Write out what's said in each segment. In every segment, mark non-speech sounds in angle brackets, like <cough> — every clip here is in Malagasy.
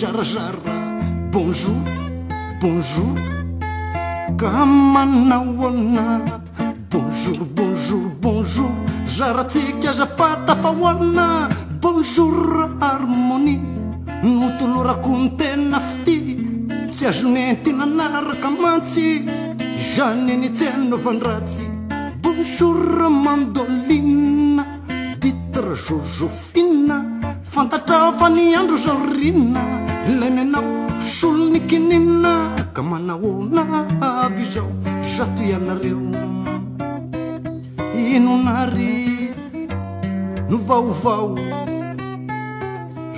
zarazara bonjour bonjour ka mana hoanna bonjour bonjour bonjour zaratsika azafatafahoanina bonjour harmôni notolorako ny tenna fity tsy azonenty nanaraka mantsy zanynytsy anaovandratsy bonjour mandôlina ditre zor jofinna fantatrafa ny andro zao rinna lenina na abijão, já aby zao zato ianareo inonary no vaovao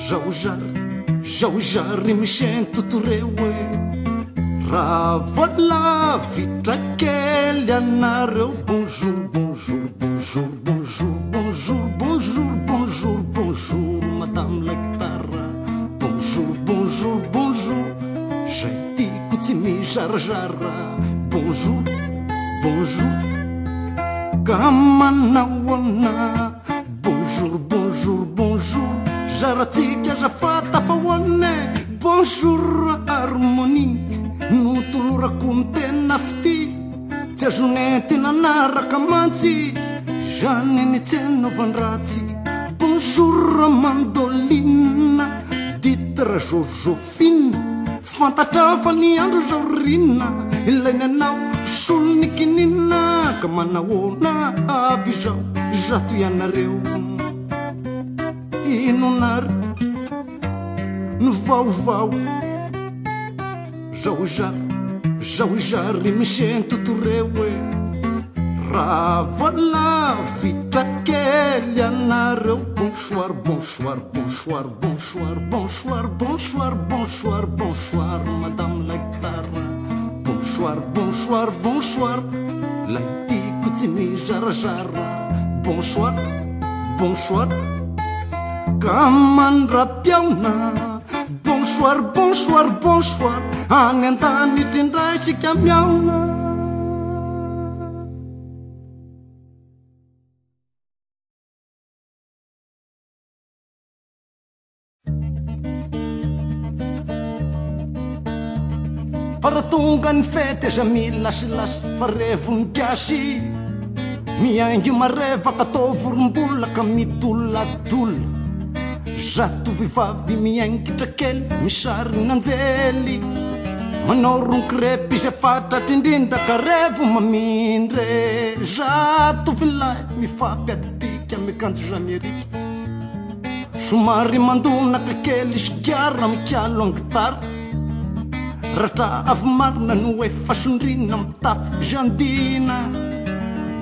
zao zary zao zary jar e eh. raha vola vitrakely anareo bonjour bonjour bonjour bonjour bonjour Jarjara, bonjour, bonjour. Kamanawana, bonjour, bonjour, bonjour. Jaratsika jafatafawane, bonjour, harmoni, harmonie. Notonorako mitena fity, tsy azone tena naraka mantsy. Zany ny tsenaovan-dratsy, bonjour mandoline, ditra jojophine. fantatra fa ni andro zao rinna ilainyanao solony kininna ka manahona aby zao zato ianareo inonary no vaovao zao za zaho iza rymisentoto reo e raha valaitra Bonsoir, Bonsoir, bonsoir, bonsoir, bonsoir, bonsoir, bonsoir, bonsoir, bonsoir, madame la Bonsoir, bonsoir, bonsoir, laïti koutini jara Bonsoir, bonsoir, kaman rapiauna. Bonsoir, bonsoir, bonsoir, anentani ra tonga ny fety zamilasilasy fa revo ni gasy miangio marevaka atao vrombolaka midoloaadola zatovivavy miangitrakely misarynanjely manao ronkrepyizafatratra indrindraka revo mamindre zato vilay mifampi aditika amyakanjozamy arika somary mandonaka kely zykara mikalo angitara rahatra avy marina no hefasondrina mitafo jandina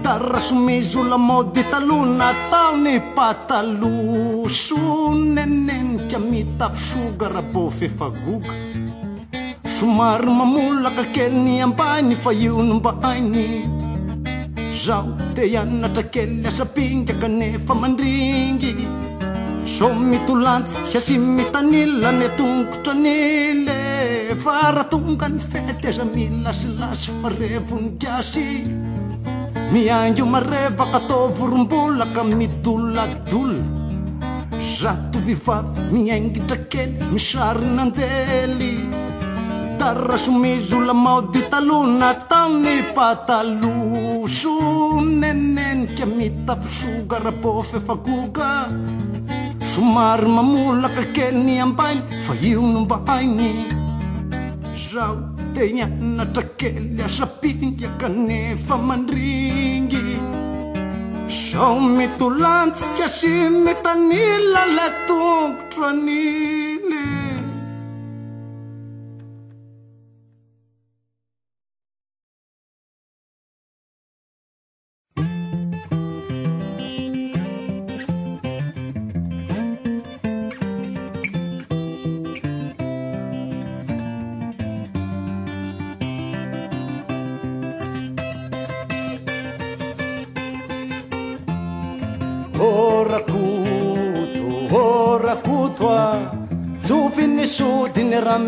da rahasomizy olamody e taloa na taony mpatalo e so menenika mitafosogarabo fefagoga somary mamolaka kelyny ambainy fa io nombaainy zaho dia hiainatra keny asapingakanefa mandringy so mitolantsika sy mitanina ny atonkotra nile βαραθούν κανφέτες μίλα λας φαρεύουν κι ασύ Μια γιουμαρέβα κατώ βουρμπούλα καμιτούλα τούλ Ζάτου βιβάβ μια εγκυτακέλ μισάρν αντέλη Τάρα σου μίζουλα μα ότι τα λούνα τα μη παταλούσουνε νεν ναι, ναι, και μη τα φσούγκα ραπόφε Σου μάρμα μούλα κακένι αμπάιν φαγίουν μπάινι rautenya natrakelya rapinyaka nefa mandringy zao mitolantsika sy nila lala tongotrany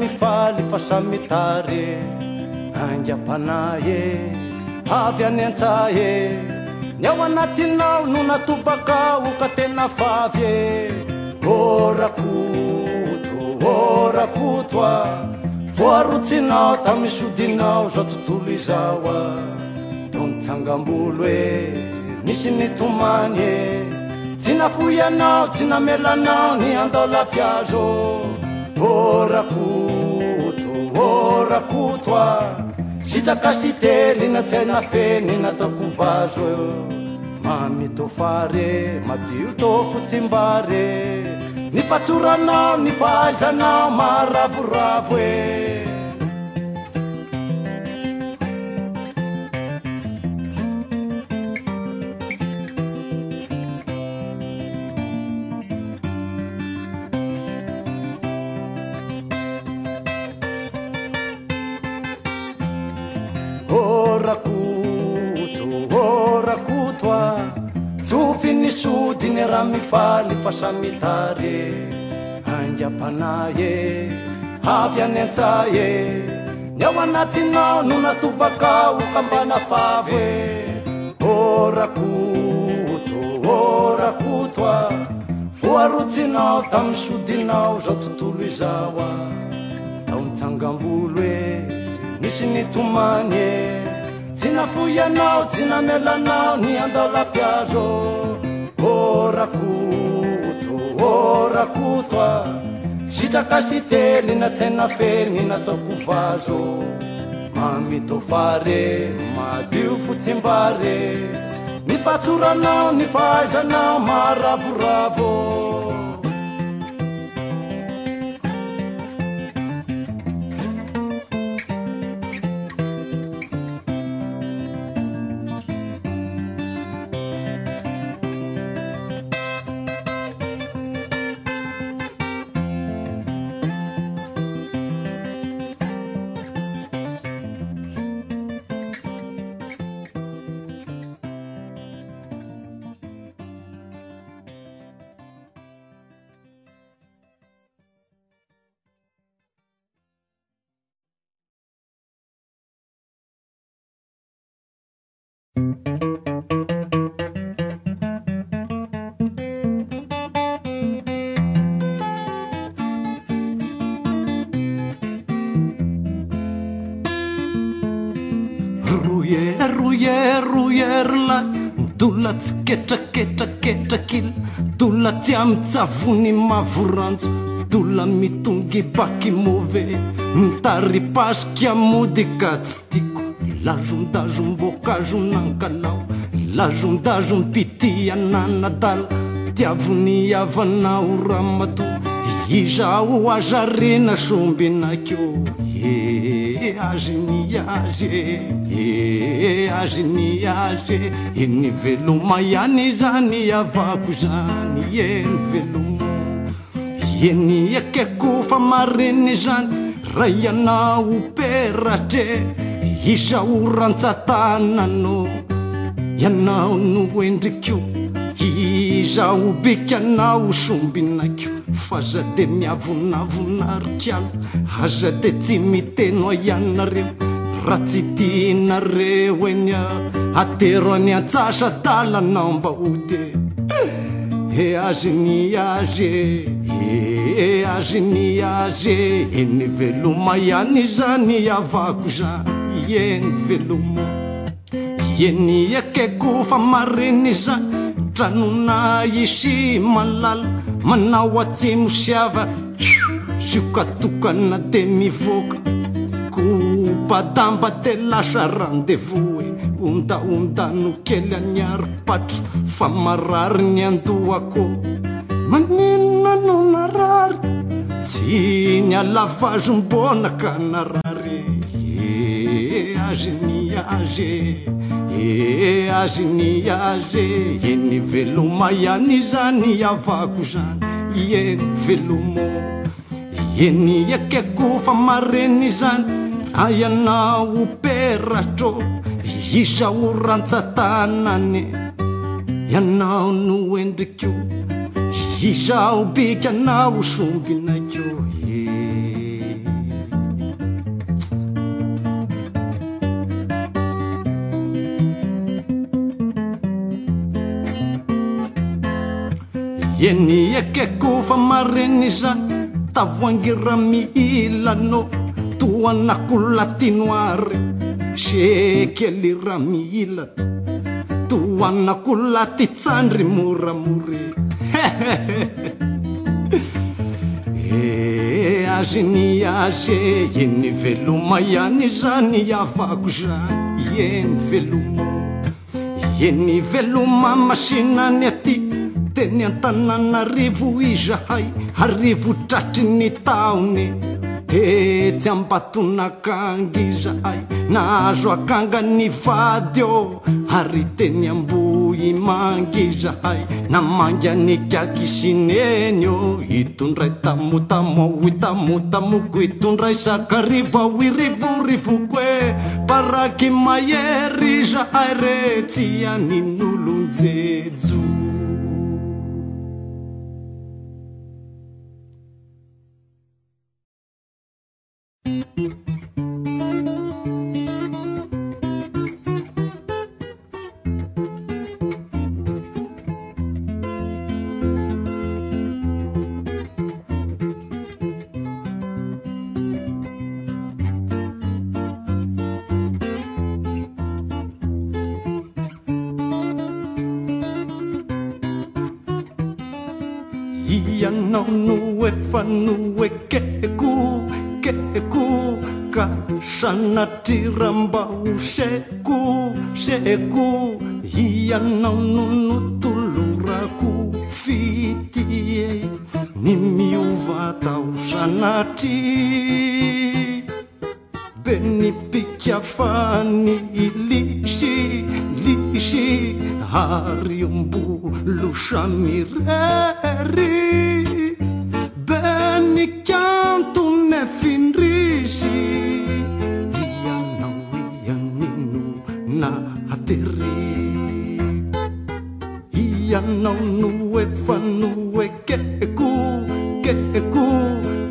mifaly fa samitary angam-panay e avy anentsay e ny ao anatinao no natopaka hoka tena favy e ôrakoto ôrakoto a voarotsinao tamisodinao zao tontolo izao a tao nitsangam-bolo e misy mitomany e tsy nafohianao tsy namelanao ny andaolapy azô orakoto ôrakoto a sitraka sitery natsy ainafeny natoakovazo e mamitofare madio tofotsimbare ny fatsoranao ny fahaizanao maravoravo e fa ny fasamitary e angam-panay e avy anentsay e ny ao anatinao no natobakao kambana favo e ôrakoto ôrakoto a voarotsinao tamin'ny sodinao zao tontolo izao a tao nitsangam-bolo e nisy nitomany e tsy nafoianao tsy namelanao ny andalako azô koto orakotoa sitraka si tely na tsainafeny nataokovazo mamitofare madio fotsimbare ny fatsoranao ny fahaizanao maravoravo dola tsy ketraketraketrakila dola ty a mitsavony mavoranjo dola mitongy paky môva mitaripasiky amodika tsy tiako lazon-dazom bôkazo nankalao lazondazom pitihananadala tiavony avanao ramato iza o azaryna sombinakeo azy ny azy eh, azy ny azy eny veloma ihany zany avako zany eny veloma eny ekakofa mariny zany rah ianao operatre isaorantsatanano ianao no endriko za obikana osombinako fa za de miavonavonarikalo aza de tsy miteno a ianina reo raha tsy ti hinareo enya atero any antsasa dalanaomba o ty e eh, eh, azy ny azye ee eh, azy ny azy enyveloma ihany zany avako zay eny veloma ieny akeko fa mariny za tranona isy malala manao atsimosiava s siokatokana demivôka ko padamba telasa randevos e ondaondano kely aniarypatro fa marary ny andoako maninona no marary tsy ny alavazombonaka narary e zyny aze e azyny aze eny veloma iany zay avako zany e veloma eny ekakofa mareny zany rah ianao o peratro izao ransatanany ianao no endriko izao bikanao sombina ko eny ekekofa marenyza tavoangyramiilano toanakolatynoary sekelyra miilan toanakolaty tsandry moramori <laughs> e eh, azni aze eny veloma iany zany avako za eny veloma eny veloma mainany teny an-tanana rivo izahay arivo tratry ni taone etsy ambatonakangizahay na azo akanga ni vadyo ary teny ambohi mangizahay na manganikakisinenyo hitondray tamotamoaoi tamotamokoi tondraysakarivo aoirivorivokoe paraky mayery zahai retsy anin'olonjejo natirambauseko seko hianaononotolorako fitie ni miuvataosanatri beni pikafani lisi lisi hariombo lusamirery benika anaunuefanuekeku keku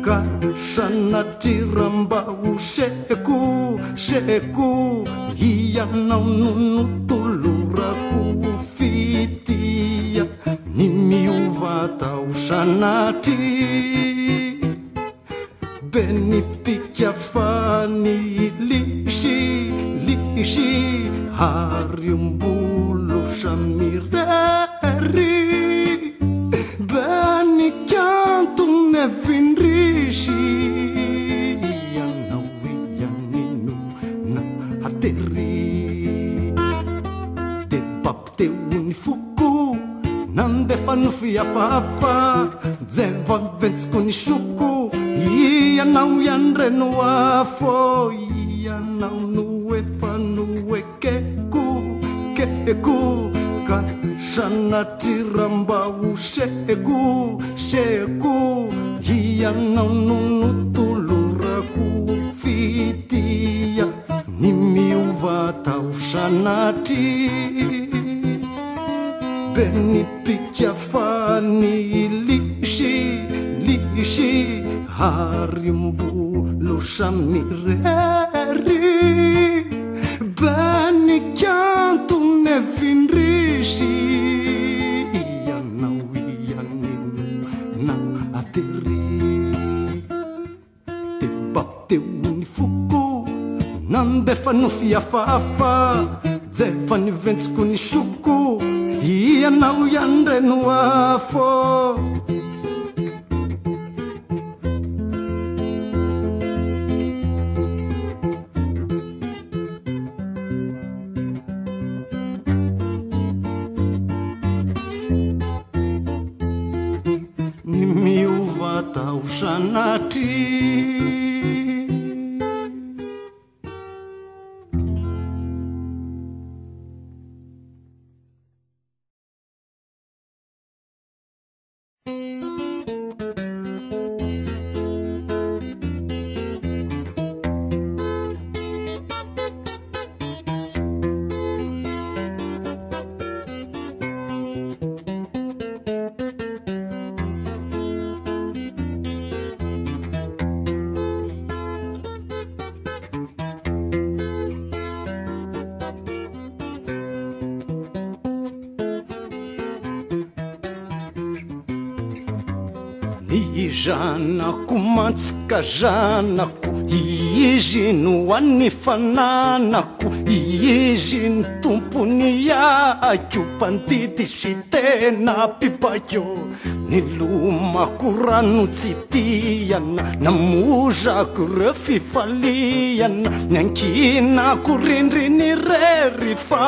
kasanatirambau seku seku ianaonunutuluraku fitia nimiufatau sanati fa ze vaventsiko ni soko ianao iandreno a fô ianao no efa no ekeko keko ka sanatry rambaho seko seko ianao no no tolorako fitia ny miovatao sanatry Benedikja fani lişi lişi harim buluşam nireri ben iken tüm nefin rişi yana na ateri te batte zefan ianao ianrenoafô ny miovatao sanatry mantsikazanako iizy no ho an'ny fananako iizy ny tompony ako mpandity sy tena mpipakeo ny lomako rano tsitiana namozako reo fifaliana ny anginako rindri ny rery fa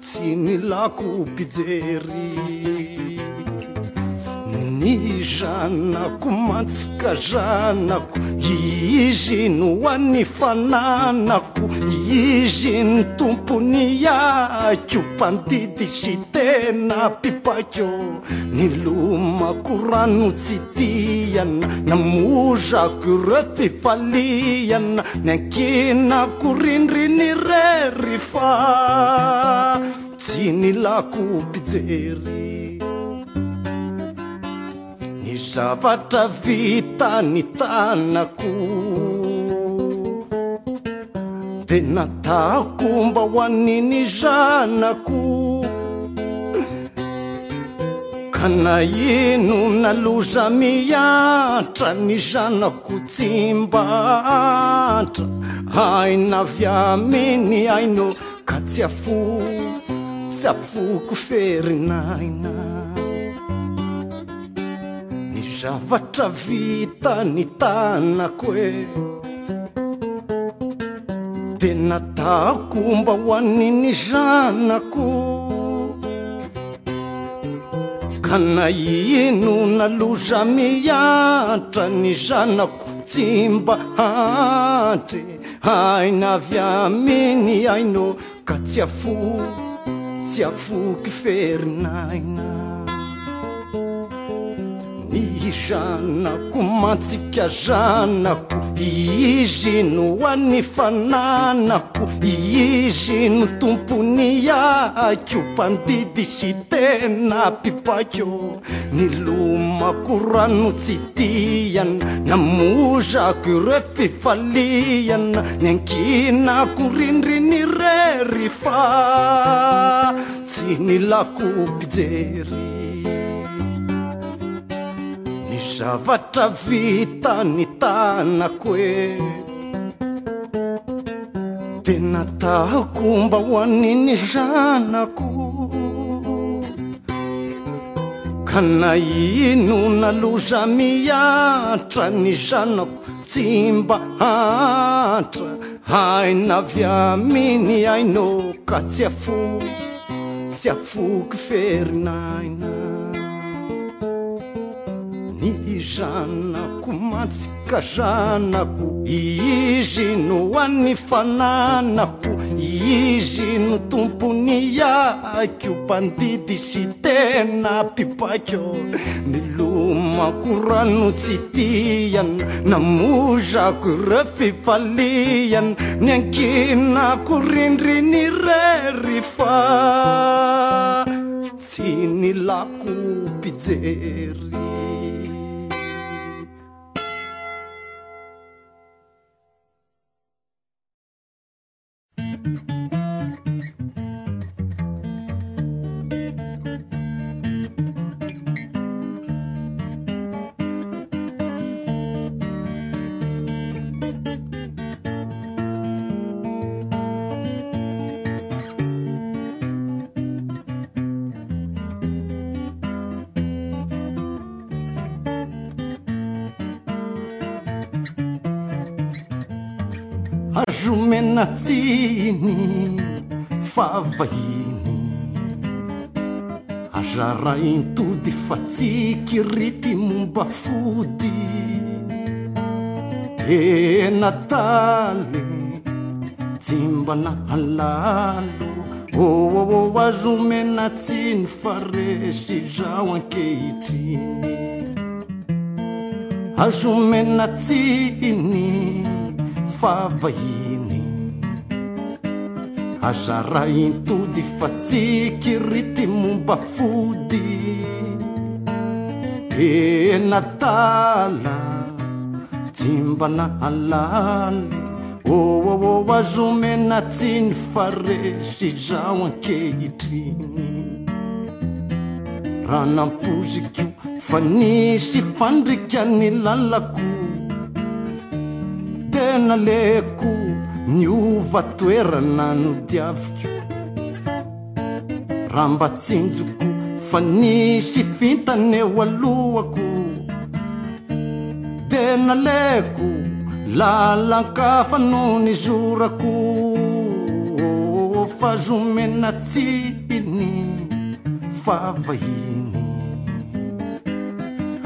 tsy milako pijery y zanako mantsika zanako yizino hoani fananako iiziny tomponi yako mpandidi si tena pipakeo ni lomako rano tsitiana na mozako retifaliana nyankinako rindrini rery fa tsy ni lako pizery zavatra vita ny tanako di nataoko mba hoaniny zanako ka na ino naloza mihatra ny zanako tsy mba hatra haina avy ami ny aino ka tsy afo tsy afoko ferinaina zavatra vita ny tanako e de nataoko mba hoaniny zanako ka naino naloza mihatra ny zanako tsy mba hatry haina avy ami ny aino ka tsy afo tsy afoky ferinaina yizanako mantsika zanako iizy no ho anny fananako iizy no tomponny akyo mpandidy sy tena mpipakeo ny lomako rano tsi tiana namozako i re fifaliana ny ankinako rindriny rery fa tsy milako mpijery zavatra vita ny tanako e de nataoko mba hoaniny zanako ka na ino na loza miatra ny zanako tsy mba hantra haina avy aminy ainô ka tsy afoky tsy afoky ferinaina my zanako matsika zanako iizy no ho any fananako iizy no tompony yakyo mpandidi sy tena mpipako milomako rano tsi tiana namozako refifaliana my ankinako rindriny rery fa tsy ni lako mpijery menatsiny favahiny azara intody fa tsy kirity mombafody tena taly tsymbanahalalo oao oh, oh, oh, azomenatsiny fa resy zao ankehitri azomenatsiny favahi azara intody fa tsy kirity mombafody tena tala tsimbanahalala ooaoaazo oh, oh, oh, menatsy ny farezyzao ankehitri raha nampoziko fa nisy fandrikany lalako tena leko ni ova toerana no diaviko raha mbatsinjiko fa nisy fintaneho alohako tenaleko lalankafa no ny zorako fa zomenatsii ny favahiny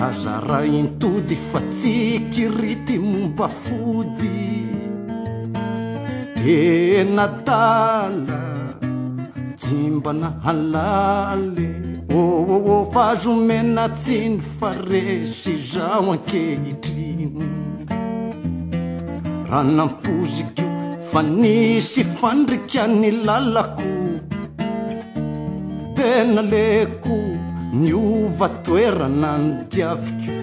azara intody fa tsy kirity mompafody enatala jimbanahalaly ooo faazo menatsiny faresy zaho ankehitriny ra nampoziko fa nisy fandrikany lalako tena le ko niova toerana ny tiaviko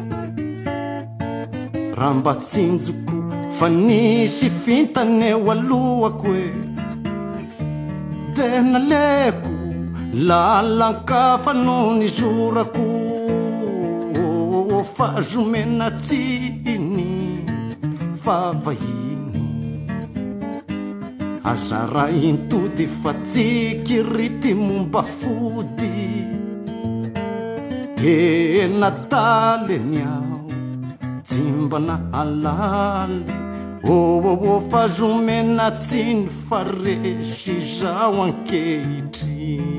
raha mbatsinjoko fa nisy fintaneho alohako hoe tenaleko lalankafa no ny zorako oo oh, fa azomenatsy iny favahiny azara intody fa tsy kirity mombafody tena taliny a simbana halaly oao fa zomena tsy ny faresy zao ankehitry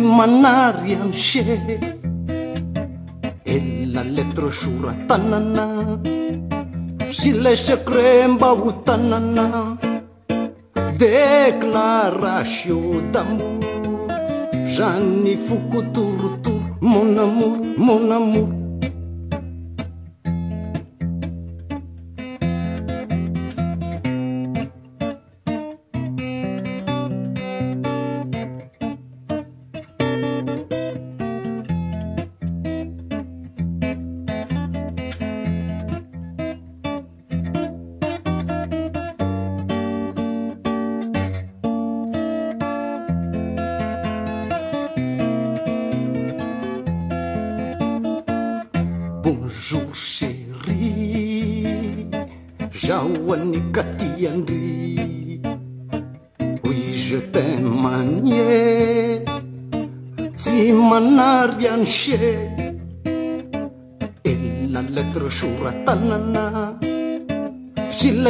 manary amse elona lettre zora tanana sy le secret mba ho tanana déclaration mon amour mon amour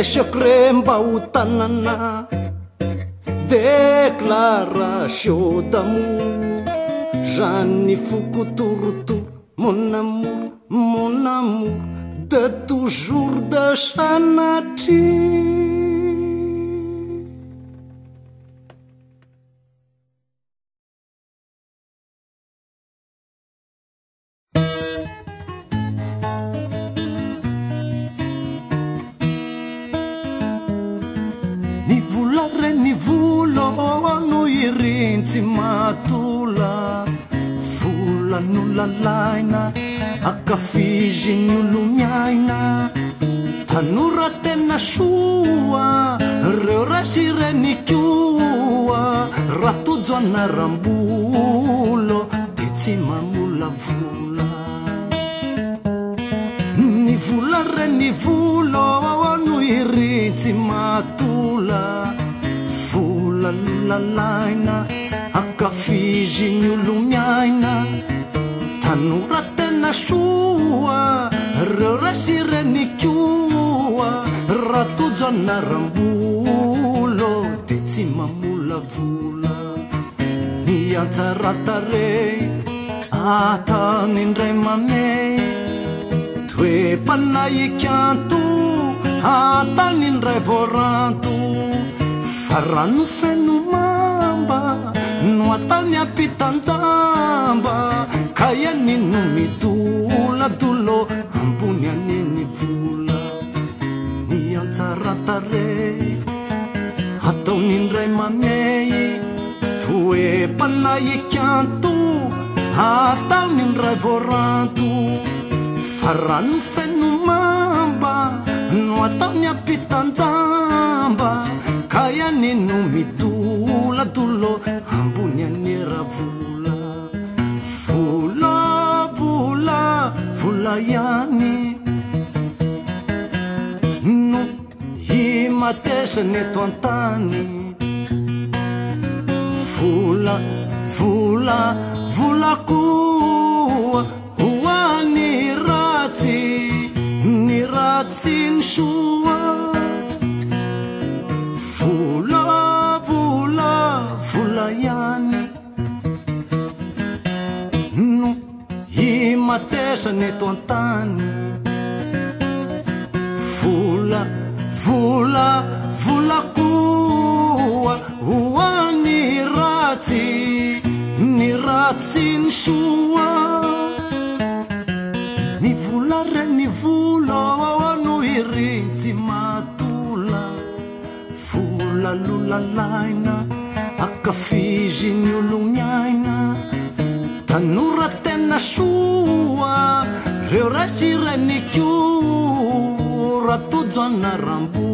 esaqo re mba hotanana déclaration d'amour zanyny fokotoroto mon amouro mon amour de toujours de sanatry tsy maatola vola nlalaina apkafizy ny olo miaina tanora tena soa reo ra sireny koa ratojo anaram-bolo di tsy mamolavola miantsaratare atany indray mamey toempana ikanto atanyndray voranto farano feno mamba no atany ampitanjamba ka iani no midola dolo ambony anenny vola ny antsaratarey ataonyndray maney toepanaekanto atanyndray voranto farano fenomamba no atain'ny ampitanjamba ka ihany no mitola dolo ambony anyera vola vola vola vola ihany no hi matesanyeto an-tany vola vola vola koa tinysoa volavola vola yany no hi matesanetontany vola vola volakoa oa ny ratsy ny ratsy ny soa alalaina akafizy ny olognaina tanora tena soa reo raisirany ko ratojo anarambo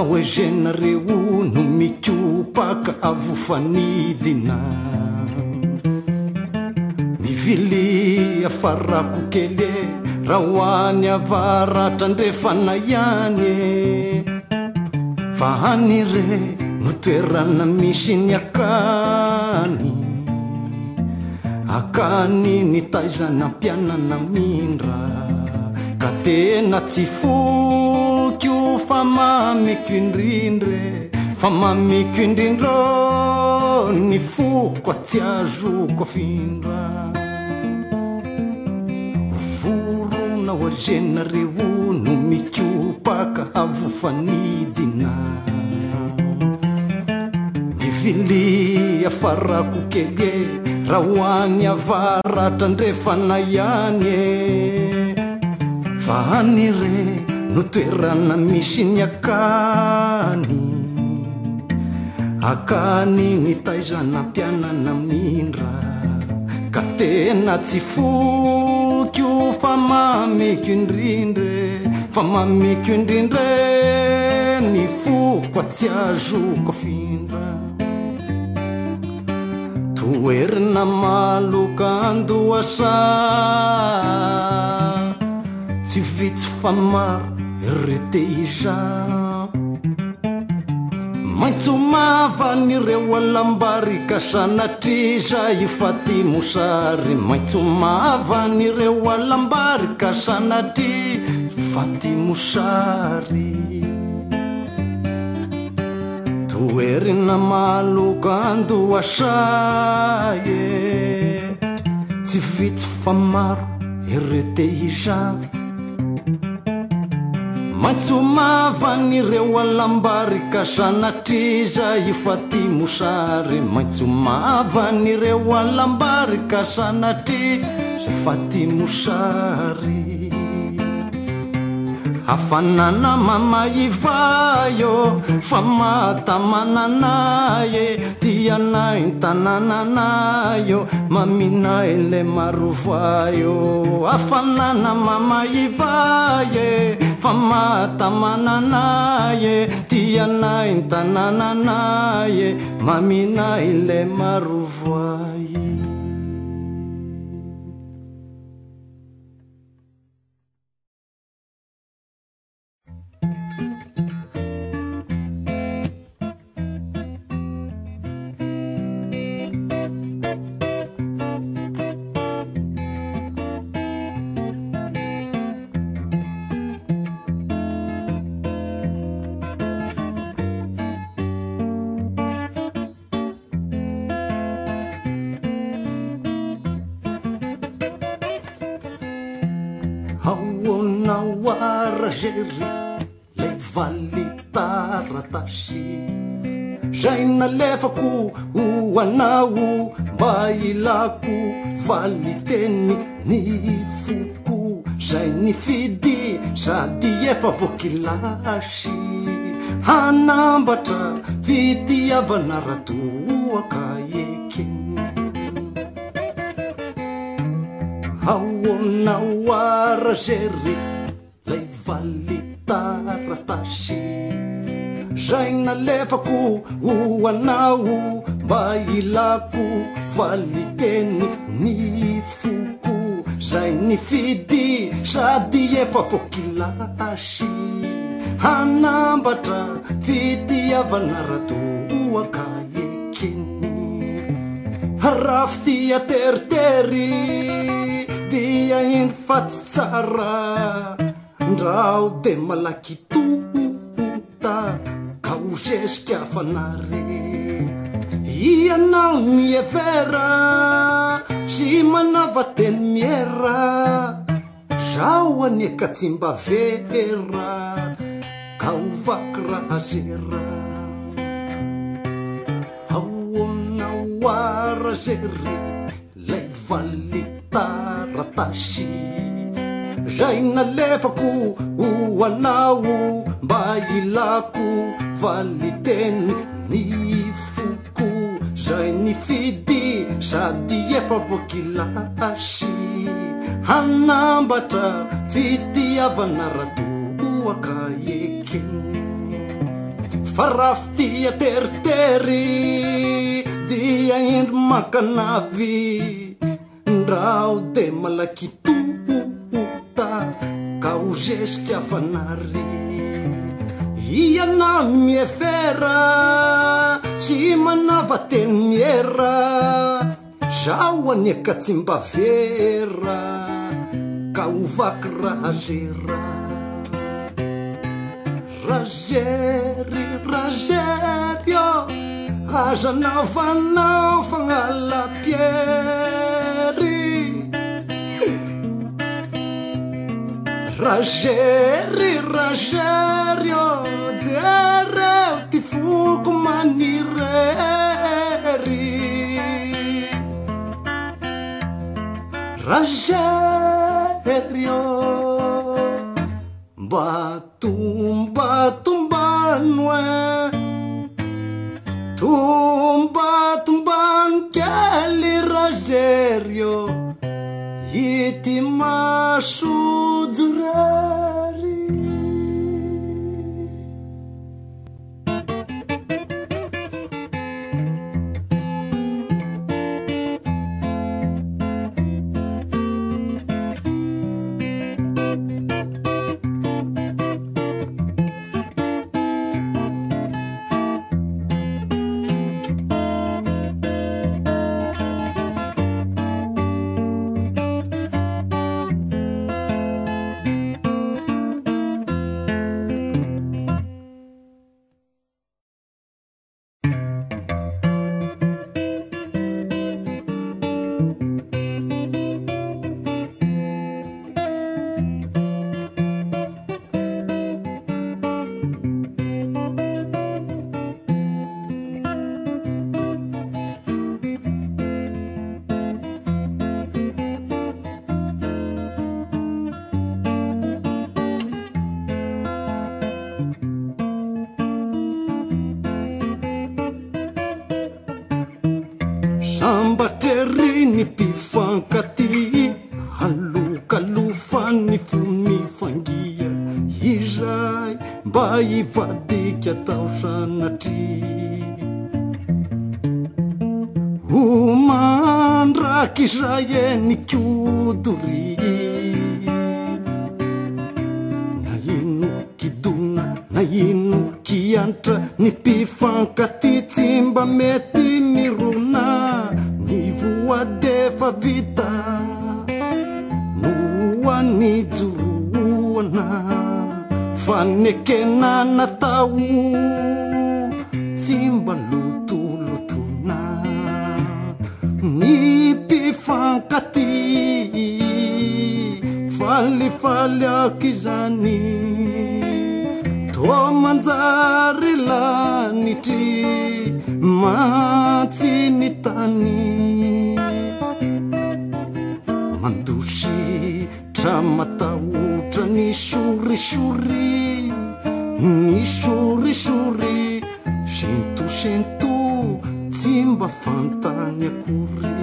ahoegenareo no mikopaka avofanidina mivilia farako kele raha ho any avaratra ndrefanaiany e. fa anire no toerana misy ny akany akany ny taizany ampianana mindra ka tena tsy fo fa mamiko indrindre fa mamiko indrindro oh, ny foko atsy azokofindra vorona o azenareo no mikopaka avofanidina bivilia farako kele ra hoany avaratrandrefanay any e vanyre no toerana misy ny akany akany nitaizanampianana mindra ka tena tsy foko fa mamiko indrindre fa mamiko indrindre ny foko atsy azokofindra toerina maloka andoasa tsy vitsy fa maro erete iza maintsomava nyreo alambary ka sanatri zay faty mosary maintsomava nyreo alambary ka sanatri faty mosary toerina maloka andoasae tsy fitsy famaro erete iza maintsomava nyreo alambarika sanatri zay fatimosary maitsomava nyreo alambarika sanatri za fati mosary afanana mamaivayo fa mata mananaye tianaintanananayo maminaile marovayo afanana mamaivaye amatamananaie tianain tanananaie maminai le marovoai zay nalefako oanao mba ilako faliteny ny foko zay ny fidy sady efa vokilasy hanambatra fitiavanaratoaka eke aoonao arazery lay falitaratasy zay nalefako oanao mba ilako valiteny ny foko zay ny fidy sady efa vokilasy hanambatra fity avanaratoaka ekeny arafi tya teritery dia indro fatsy tsara ndraho de malakytonta ze sikafanary ianao miefera sy manava teny miera zao aniakatsimba ve ra kao vakra azera ao aminao ara zery lay valetaratasy zay nalefako oalao mba ilako fali teny ny foko zay ny fidy sady efa voakilasy hanambatra fitiavanaratooakaeke fa rahfitia teritery dia indro makanavy ndraho de malakitota ka oze sikiafanary ianao ny miefera sy manava teny miera zao aniaka tsy mba vera ka ovaky ra zera ra zery ra zery ô azanao fanao fagnalapiery Rajery, rajerio, dzereu ty fuko manirery Rajerio Batumba tumbanwe Tumba tumban kali rajerio e te machucarás. fatiky tao zanatri ho mandrak' izay lefalyaky zany toa manjarylanitry matsiny tany mandosy tra matahotra ny sorisory ny sorisory sento sento tsy mba fantany akory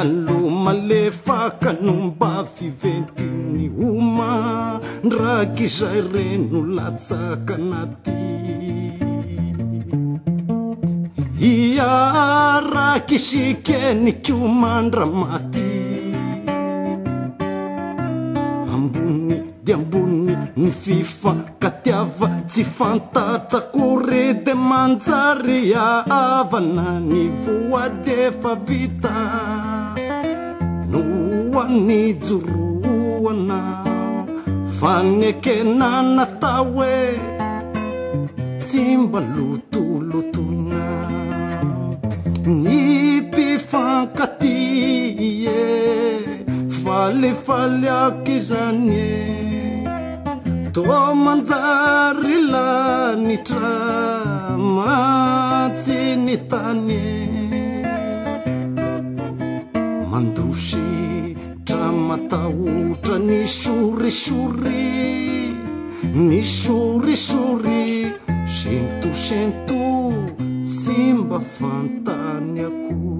alomalefaka nomba fiventynny oma ndrak'izay reno latsaka anaty hiarak'sikeny kiomandramaty amboniny di amboninny ny fifakatiava tsy fantatsakory de manjary aavana ny voadefa vita noanni joroana fanekena natao e tsy mba lotolotona ny pifankaty e falifalyake zanye toa manjaryla nitramatsy ny tanye sitra matahotra ny sori sory ny sorisory sento sento sy mba fantany ako